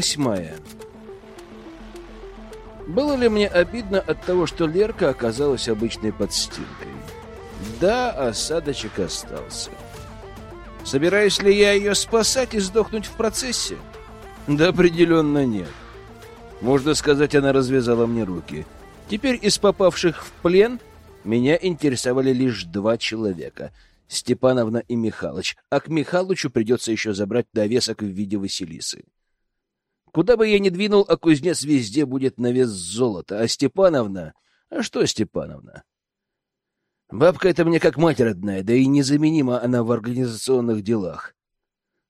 Восьмая. Было ли мне обидно от того, что Лерка оказалась обычной подстилкой? Да, осадочек остался. Собираюсь ли я ее спасать и сдохнуть в процессе? Да определенно нет. Можно сказать, она развязала мне руки. Теперь из попавших в плен меня интересовали лишь два человека — Степановна и Михалыч, а к Михалычу придется еще забрать довесок в виде Василисы. Куда бы я ни двинул, а кузнец везде будет на вес золота, а Степановна... А что Степановна? Бабка это мне как мать родная, да и незаменима она в организационных делах.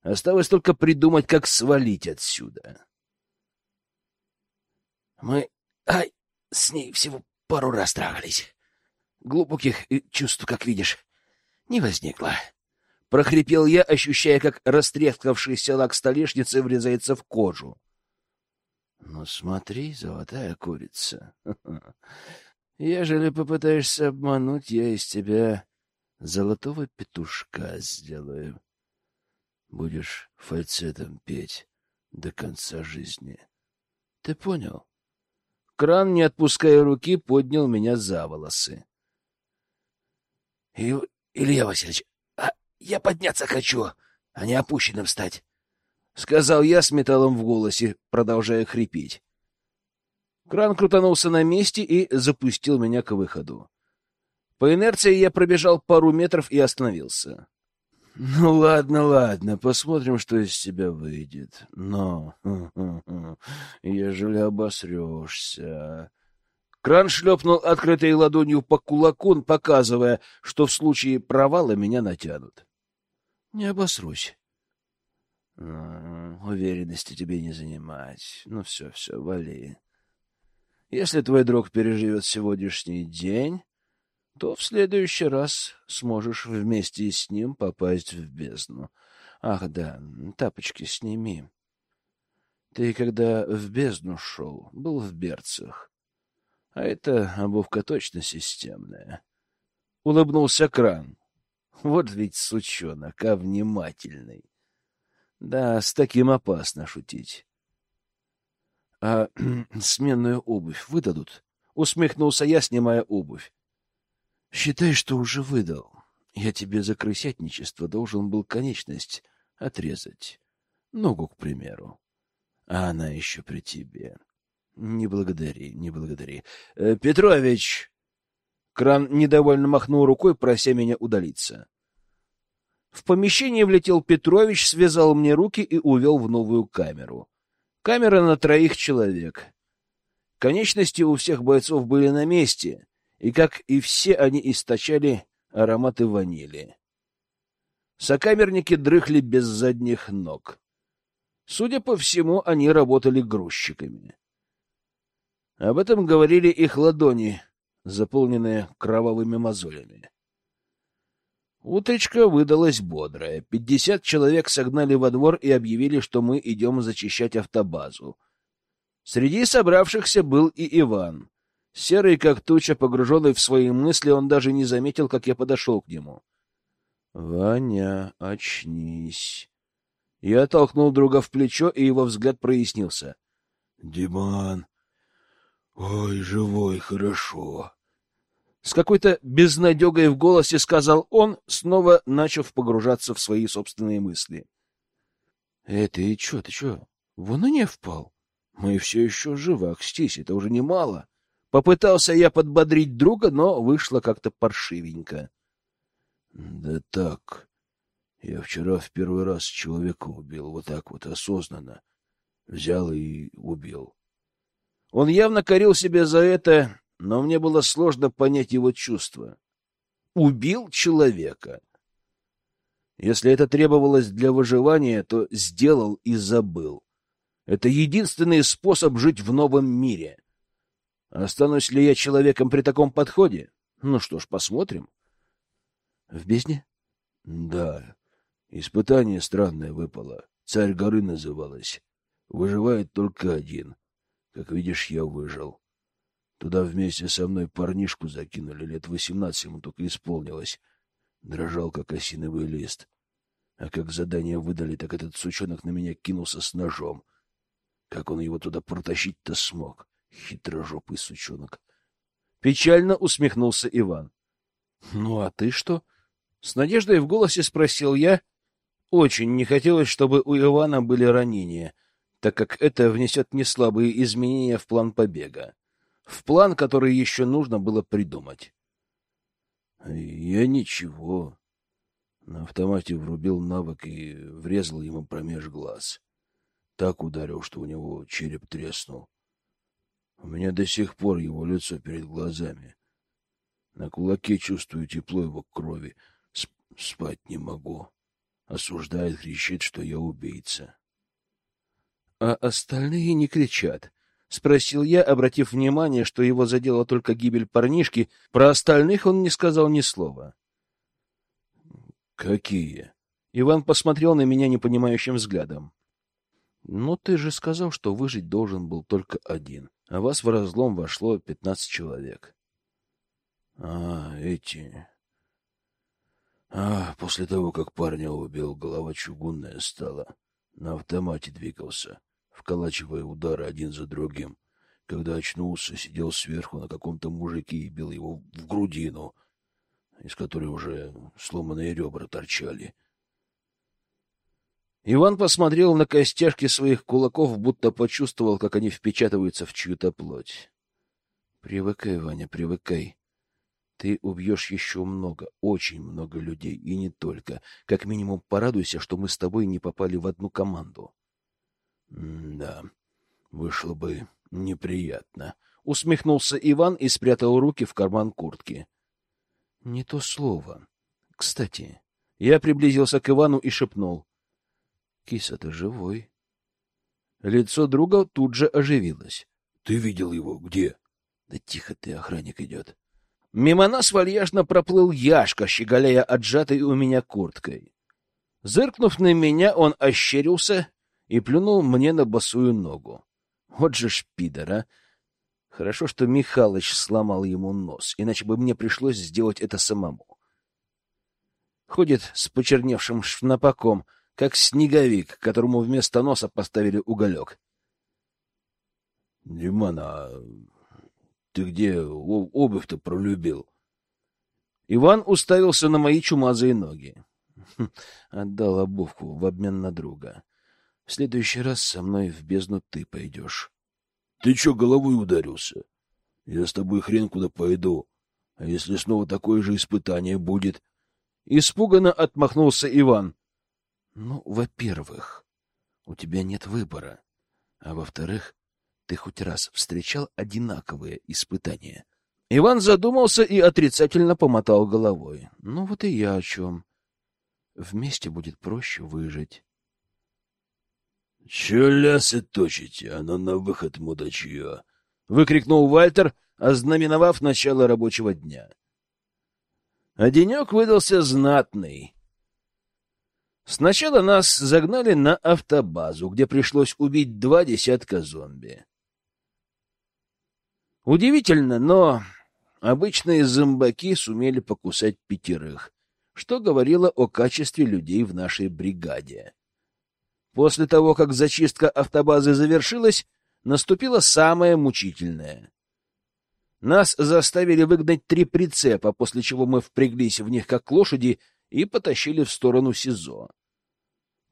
Осталось только придумать, как свалить отсюда. Мы ай, с ней всего пару раз трахались. Глубоких чувств, как видишь, не возникло. Прохрипел я, ощущая, как растрескавшийся лак столешницы врезается в кожу. Ну смотри, золотая курица. Ежели попытаешься обмануть, я из тебя золотого петушка сделаю. Будешь фальцетом петь до конца жизни. Ты понял? Кран, не отпуская руки, поднял меня за волосы. И Илья Васильевич, а я подняться хочу, а не опущенным стать, — сказал я с металлом в голосе, продолжая хрипеть. Кран крутанулся на месте и запустил меня к выходу. По инерции я пробежал пару метров и остановился. Ну ладно, ладно, посмотрим, что из тебя выйдет. Но, ежели обосрешься, Кран шлепнул открытой ладонью по кулаку, показывая, что в случае провала меня натянут. — Не обосрусь. — Уверенности тебе не занимать. Ну все, все, вали. Если твой друг переживет сегодняшний день, то в следующий раз сможешь вместе с ним попасть в бездну. Ах да, тапочки сними. Ты, когда в бездну шел, был в берцах. А эта обувка точно системная. Улыбнулся кран. Вот ведь сучонок, а внимательный. Да, с таким опасно шутить. — А сменную обувь выдадут? Усмехнулся я, снимая обувь. — Считай, что уже выдал. Я тебе за крысятничество должен был конечность отрезать. Ногу, к примеру. А она еще при тебе. Не благодари, не благодари. Э, Петрович! Кран недовольно махнул рукой, прося меня удалиться. В помещение влетел Петрович, связал мне руки и увел в новую камеру. Камера на троих человек. Конечности у всех бойцов были на месте, и, как и все, они источали ароматы ванили. Сокамерники дрыхли без задних ног. Судя по всему, они работали грузчиками. Об этом говорили их ладони, заполненные кровавыми мозолями. Утречка выдалась бодрая. Пятьдесят человек согнали во двор и объявили, что мы идем зачищать автобазу. Среди собравшихся был и Иван. Серый, как туча, погруженный в свои мысли, он даже не заметил, как я подошел к нему. — Ваня, очнись. Я толкнул друга в плечо, и его взгляд прояснился. — Диман, «Ой, живой, хорошо!» С какой-то безнадегой в голосе сказал он, снова начав погружаться в свои собственные мысли. «Эй, ты чё, ты чё? Вон и не впал. Мы все еще живы, акстись, это уже немало». Попытался я подбодрить друга, но вышло как-то паршивенько. «Да так, я вчера в первый раз человека убил, вот так вот осознанно. Взял и убил. Он явно корил себя за это, но мне было сложно понять его чувства. Убил человека. Если это требовалось для выживания, то сделал и забыл. Это единственный способ жить в новом мире. Останусь ли я человеком при таком подходе? Ну что ж, посмотрим. В бездне? Да. Испытание странное выпало. Царь горы называлось. Выживает только один. Как видишь, я выжил. Туда вместе со мной парнишку закинули, лет восемнадцать ему только исполнилось. Дрожал, как осиновый лист. А как задание выдали, так этот сучонок на меня кинулся с ножом. Как он его туда протащить-то смог? Хитрожопый сучонок. Печально усмехнулся Иван. — Ну, а ты что? — с надеждой в голосе спросил я. Очень не хотелось, чтобы у Ивана были ранения, так как это внесет неслабые изменения в план побега. В план, который еще нужно было придумать. — Я ничего. На автомате врубил навык и врезал ему промеж глаз. Так ударил, что у него череп треснул. У меня до сих пор его лицо перед глазами. На кулаке чувствую тепло его крови. Сп спать не могу. Осуждает, кричит, что я убийца. — А остальные не кричат? — спросил я, обратив внимание, что его задела только гибель парнишки. Про остальных он не сказал ни слова. — Какие? Иван посмотрел на меня непонимающим взглядом. — Ну, ты же сказал, что выжить должен был только один а вас в разлом вошло пятнадцать человек. А, эти... А, после того, как парня убил, голова чугунная стала. На автомате двигался, вколачивая удары один за другим. Когда очнулся, сидел сверху на каком-то мужике и бил его в грудину, из которой уже сломанные ребра торчали. — Иван посмотрел на костяшки своих кулаков, будто почувствовал, как они впечатываются в чью-то плоть. — Привыкай, Ваня, привыкай. Ты убьешь еще много, очень много людей, и не только. Как минимум порадуйся, что мы с тобой не попали в одну команду. — Да, вышло бы неприятно. Усмехнулся Иван и спрятал руки в карман куртки. — Не то слово. Кстати, я приблизился к Ивану и шепнул. Киса, ты живой. Лицо друга тут же оживилось. — Ты видел его? Где? — Да тихо ты, охранник идет. Мимо нас вальяжно проплыл Яшка, щеголяя отжатой у меня курткой. Зыркнув на меня, он ощерился и плюнул мне на босую ногу. Вот же шпидер, а! Хорошо, что Михалыч сломал ему нос, иначе бы мне пришлось сделать это самому. Ходит с почерневшим шнапаком — как снеговик, которому вместо носа поставили уголек. — Диман, а ты где обувь-то пролюбил? Иван уставился на мои чумазые ноги. Отдал обувку в обмен на друга. В следующий раз со мной в бездну ты пойдешь. — Ты чё головой ударился? Я с тобой хрен куда пойду. А если снова такое же испытание будет? Испуганно отмахнулся Иван. Ну, во-первых, у тебя нет выбора. А во-вторых, ты хоть раз встречал одинаковые испытания? Иван задумался и отрицательно помотал головой. Ну вот и я о чем. Вместе будет проще выжить. — Че лясы точите? Оно на выход, мудачье! — выкрикнул Вальтер, ознаменовав начало рабочего дня. А денек выдался знатный. Сначала нас загнали на автобазу, где пришлось убить два десятка зомби. Удивительно, но обычные зомбаки сумели покусать пятерых, что говорило о качестве людей в нашей бригаде. После того, как зачистка автобазы завершилась, наступило самое мучительное. Нас заставили выгнать три прицепа, после чего мы впряглись в них как лошади и потащили в сторону СИЗО.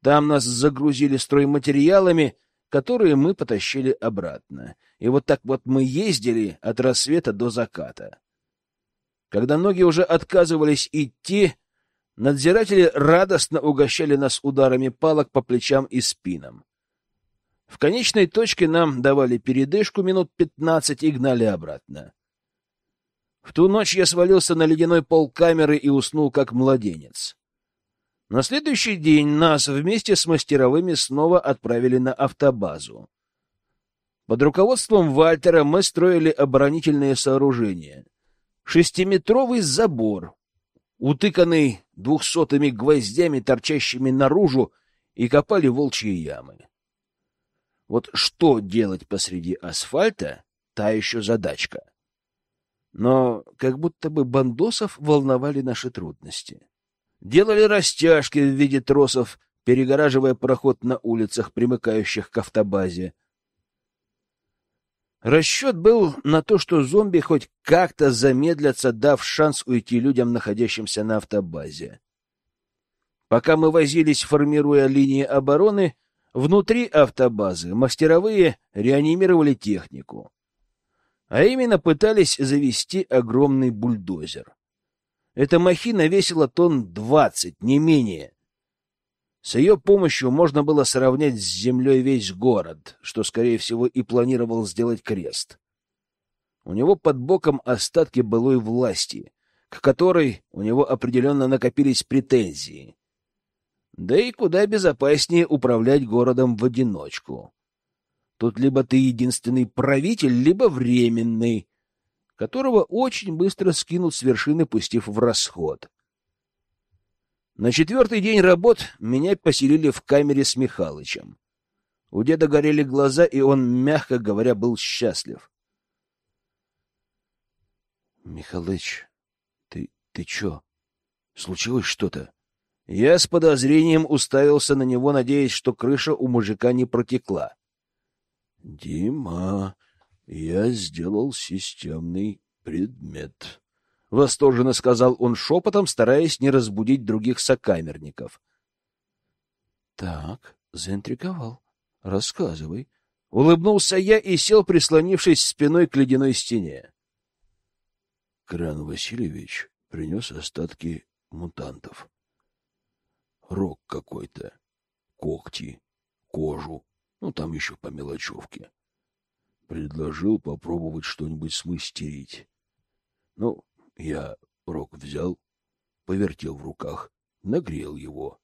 Там нас загрузили стройматериалами, которые мы потащили обратно. И вот так вот мы ездили от рассвета до заката. Когда ноги уже отказывались идти, надзиратели радостно угощали нас ударами палок по плечам и спинам. В конечной точке нам давали передышку минут пятнадцать и гнали обратно. В ту ночь я свалился на ледяной пол камеры и уснул как младенец. На следующий день нас вместе с мастеровыми снова отправили на автобазу. Под руководством Вальтера мы строили оборонительные сооружения. Шестиметровый забор, утыканный двухсотыми гвоздями, торчащими наружу, и копали волчьи ямы. Вот что делать посреди асфальта — та еще задачка. Но как будто бы бандосов волновали наши трудности делали растяжки в виде тросов, перегораживая проход на улицах, примыкающих к автобазе. Расчет был на то, что зомби хоть как-то замедлятся, дав шанс уйти людям, находящимся на автобазе. Пока мы возились, формируя линии обороны, внутри автобазы мастеровые реанимировали технику. А именно пытались завести огромный бульдозер. Эта махина весила тонн двадцать, не менее. С ее помощью можно было сравнять с землей весь город, что, скорее всего, и планировал сделать крест. У него под боком остатки былой власти, к которой у него определенно накопились претензии. Да и куда безопаснее управлять городом в одиночку. Тут либо ты единственный правитель, либо временный, которого очень быстро скинут с вершины, пустив в расход. На четвертый день работ меня поселили в камере с Михалычем. У деда горели глаза, и он, мягко говоря, был счастлив. — Михалыч, ты, ты чё? Случилось что-то? Я с подозрением уставился на него, надеясь, что крыша у мужика не протекла. — Дима, я сделал системный предмет, — восторженно сказал он шепотом, стараясь не разбудить других сокамерников. — Так, заинтриговал. Рассказывай. Улыбнулся я и сел, прислонившись спиной к ледяной стене. Кран Васильевич принес остатки мутантов. Рог какой-то, когти, кожу, ну, там еще по мелочевке. Предложил попробовать что-нибудь смастерить. Ну, я рог взял, повертел в руках, нагрел его.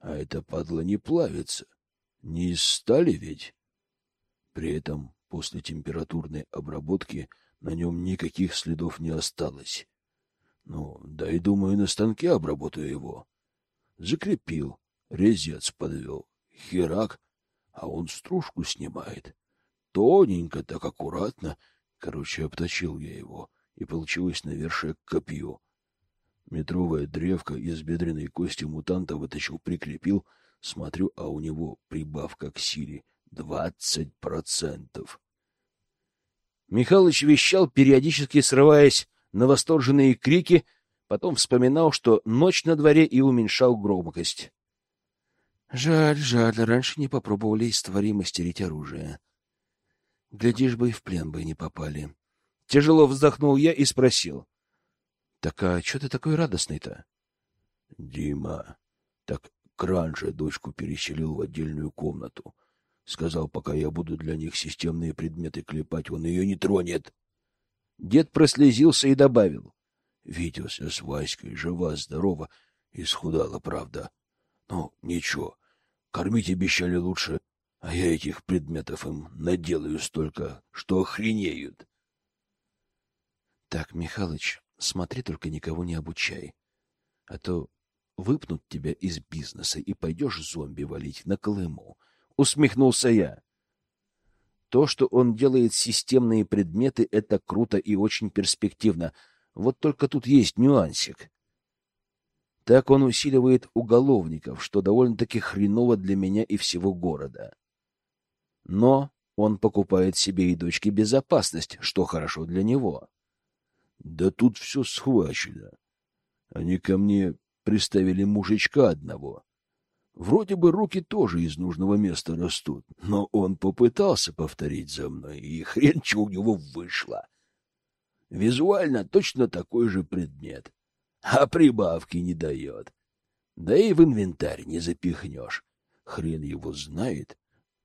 А это падла не плавится. Не из стали ведь? При этом после температурной обработки на нем никаких следов не осталось. Ну, да и думаю, на станке обработаю его. Закрепил, резец подвел. Херак, а он стружку снимает. Тоненько, так аккуратно. Короче, обточил я его и получилось навершие копье. Метровая древка из бедренной кости мутанта вытащил, прикрепил. Смотрю, а у него прибавка к силе двадцать процентов. Михалыч вещал, периодически срываясь на восторженные крики, потом вспоминал, что ночь на дворе и уменьшал громкость. Жаль, жаль, раньше не попробовали из твари мастерить оружие. Глядишь бы и в плен бы не попали. Тяжело вздохнул я и спросил. — Так а что ты такой радостный-то? — Дима, так Кран же дочку переселил в отдельную комнату. Сказал, пока я буду для них системные предметы клепать, он ее не тронет. Дед прослезился и добавил. Виделся с Васькой, жива-здорова, исхудала, правда. Ну, ничего, кормить обещали лучше, а я этих предметов им наделаю столько, что охренеют. Так, Михалыч, смотри, только никого не обучай. А то выпнут тебя из бизнеса и пойдешь зомби валить на Колыму. Усмехнулся я. То, что он делает системные предметы, это круто и очень перспективно. Вот только тут есть нюансик. Так он усиливает уголовников, что довольно-таки хреново для меня и всего города. Но он покупает себе и дочке безопасность, что хорошо для него. Да тут все схвачено. Они ко мне приставили мужичка одного. Вроде бы руки тоже из нужного места растут, но он попытался повторить за мной, и хрен что у него вышло. Визуально точно такой же предмет, а прибавки не дает. Да и в инвентарь не запихнешь. Хрен его знает,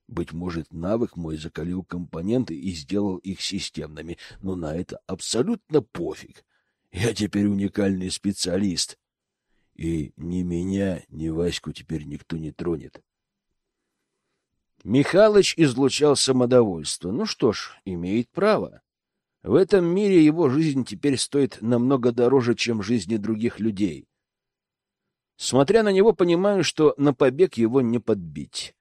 быть может, навык мой закалил компоненты и сделал их системными, но на это абсолютно пофиг. Я теперь уникальный специалист. И ни меня, ни Ваську теперь никто не тронет. Михалыч излучал самодовольство. Ну что ж, имеет право. В этом мире его жизнь теперь стоит намного дороже, чем жизни других людей. Смотря на него, понимаю, что на побег его не подбить.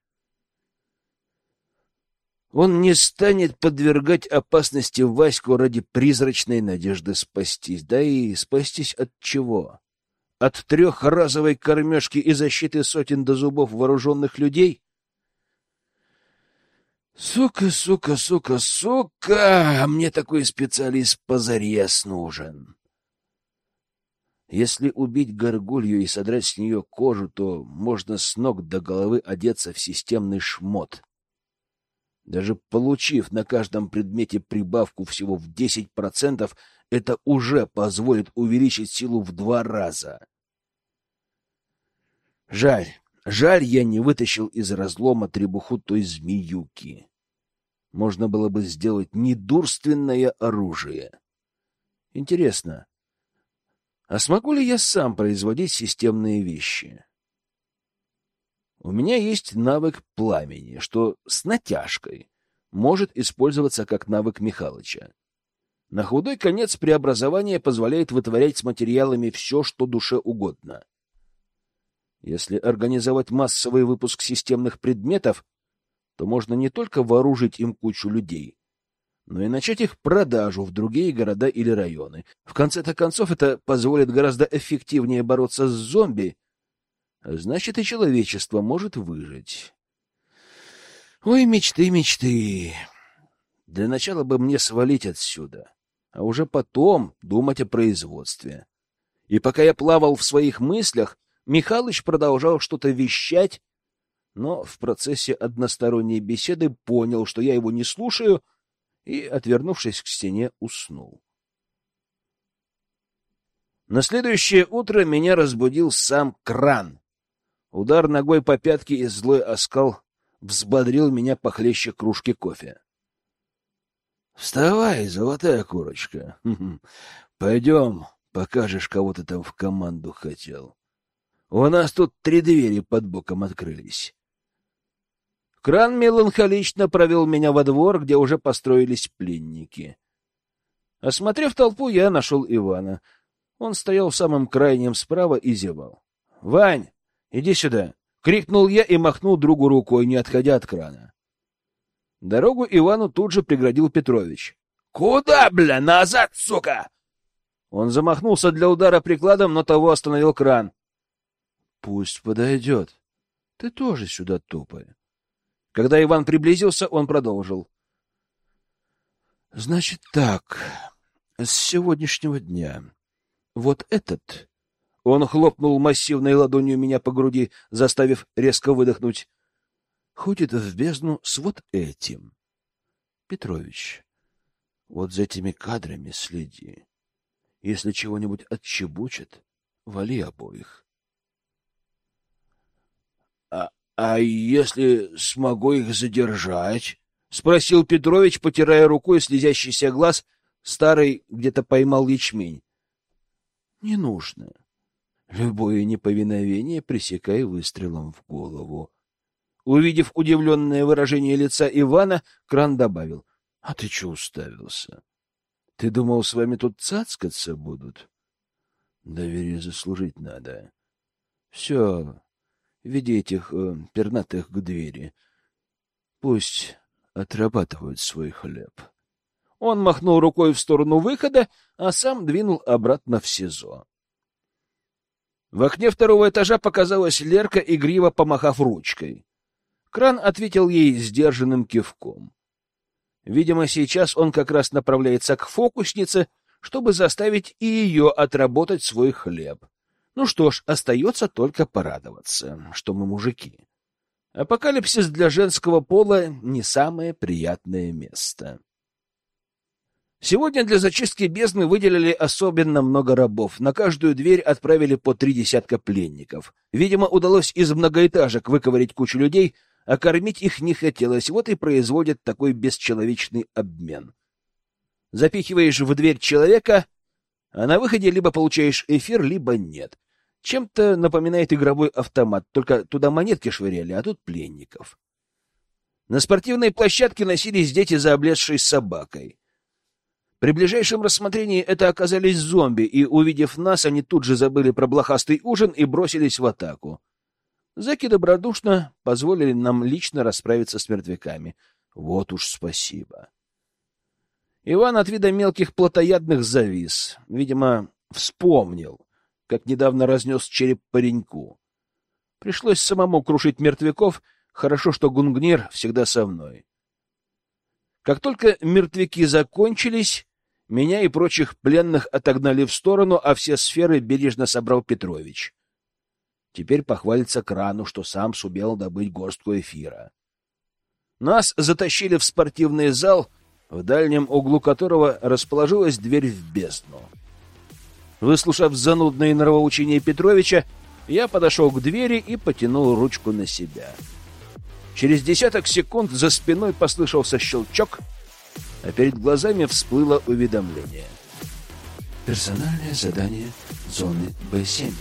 Он не станет подвергать опасности Ваську ради призрачной надежды спастись. Да и спастись от чего? От трехразовой кормежки и защиты сотен до зубов вооруженных людей? Сука, сука, сука, сука! Мне такой специалист позарез нужен. Если убить горгулью и содрать с нее кожу, то можно с ног до головы одеться в системный шмот. Даже получив на каждом предмете прибавку всего в 10%, это уже позволит увеличить силу в два раза. Жаль, жаль, я не вытащил из разлома требуху той змеюки. Можно было бы сделать недурственное оружие. Интересно, а смогу ли я сам производить системные вещи? У меня есть навык пламени, что с натяжкой может использоваться как навык Михалыча. На худой конец преобразование позволяет вытворять с материалами все, что душе угодно. Если организовать массовый выпуск системных предметов, то можно не только вооружить им кучу людей, но и начать их продажу в другие города или районы. В конце-то концов, это позволит гораздо эффективнее бороться с зомби, значит, и человечество может выжить. Ой, мечты, мечты. Для начала бы мне свалить отсюда, а уже потом думать о производстве. И пока я плавал в своих мыслях, Михалыч продолжал что-то вещать, но в процессе односторонней беседы понял, что я его не слушаю — и, отвернувшись к стене, уснул. На следующее утро меня разбудил сам кран. Удар ногой по пятке и злой оскал взбодрил меня похлеще кружки кофе. — Вставай, золотая курочка. Пойдем, покажешь, кого ты там в команду хотел. У нас тут три двери под боком открылись. Кран меланхолично провел меня во двор, где уже построились пленники. Осмотрев толпу, я нашел Ивана. Он стоял в самом крайнем справа и зевал. — Вань, иди сюда! — крикнул я и махнул другу рукой, не отходя от крана. Дорогу Ивану тут же преградил Петрович. — Куда, бля, назад, сука! Он замахнулся для удара прикладом, но того остановил кран. — Пусть подойдет. Ты тоже сюда тупай. Когда Иван приблизился, он продолжил. — Значит так, с сегодняшнего дня вот этот... Он хлопнул массивной ладонью меня по груди, заставив резко выдохнуть. Ходит в бездну с вот этим. Петрович, вот за этими кадрами следи. Если чего-нибудь отчебучат, вали обоих. А если смогу их задержать? спросил Петрович, потирая рукой слезящийся глаз, старый где-то поймал ячмень. Не нужно. Любое неповиновение пресекай выстрелом в голову. Увидев удивленное выражение лица Ивана, Кран добавил: "А ты что уставился? Ты думал, с вами тут цацкаться будут? Доверие заслужить надо. Все, Веди этих э, пернатых к двери. Пусть отрабатывают свой хлеб. Он махнул рукой в сторону выхода, а сам двинул обратно в СИЗО. В окне второго этажа показалась Лерка, игриво помахав ручкой. Кран ответил ей сдержанным кивком. Видимо, сейчас он как раз направляется к фокуснице, чтобы заставить и ее отработать свой хлеб. Ну что ж, остается только порадоваться, что мы мужики. Апокалипсис для женского пола не самое приятное место. Сегодня для зачистки бездны выделили особенно много рабов. На каждую дверь отправили по три десятка пленников. Видимо, удалось из многоэтажек выковырять кучу людей, а кормить их не хотелось, вот и производят такой бесчеловечный обмен. Запихиваешь в дверь человека, а на выходе либо получаешь эфир, либо нет. Чем-то напоминает игровой автомат, только туда монетки швыряли, а тут пленников. На спортивной площадке носились дети за облезшей собакой. При ближайшем рассмотрении это оказались зомби, и, увидев нас, они тут же забыли про блохастый ужин и бросились в атаку. Заки добродушно позволили нам лично расправиться с мертвяками. Вот уж спасибо. Иван от вида мелких плотоядных завис. Видимо, вспомнил, как недавно разнес череп пареньку. Пришлось самому крушить мертвяков, хорошо, что Гунгнир всегда со мной. Как только мертвяки закончились, меня и прочих пленных отогнали в сторону, а все сферы бережно собрал Петрович. Теперь похвалится крану, что сам сумел добыть горстку эфира. Нас затащили в спортивный зал, в дальнем углу которого расположилась дверь в бездну. Выслушав занудные нравоучения Петровича, я подошел к двери и потянул ручку на себя. Через десяток секунд за спиной послышался щелчок, а перед глазами всплыло уведомление. Персональное задание зоны Б7.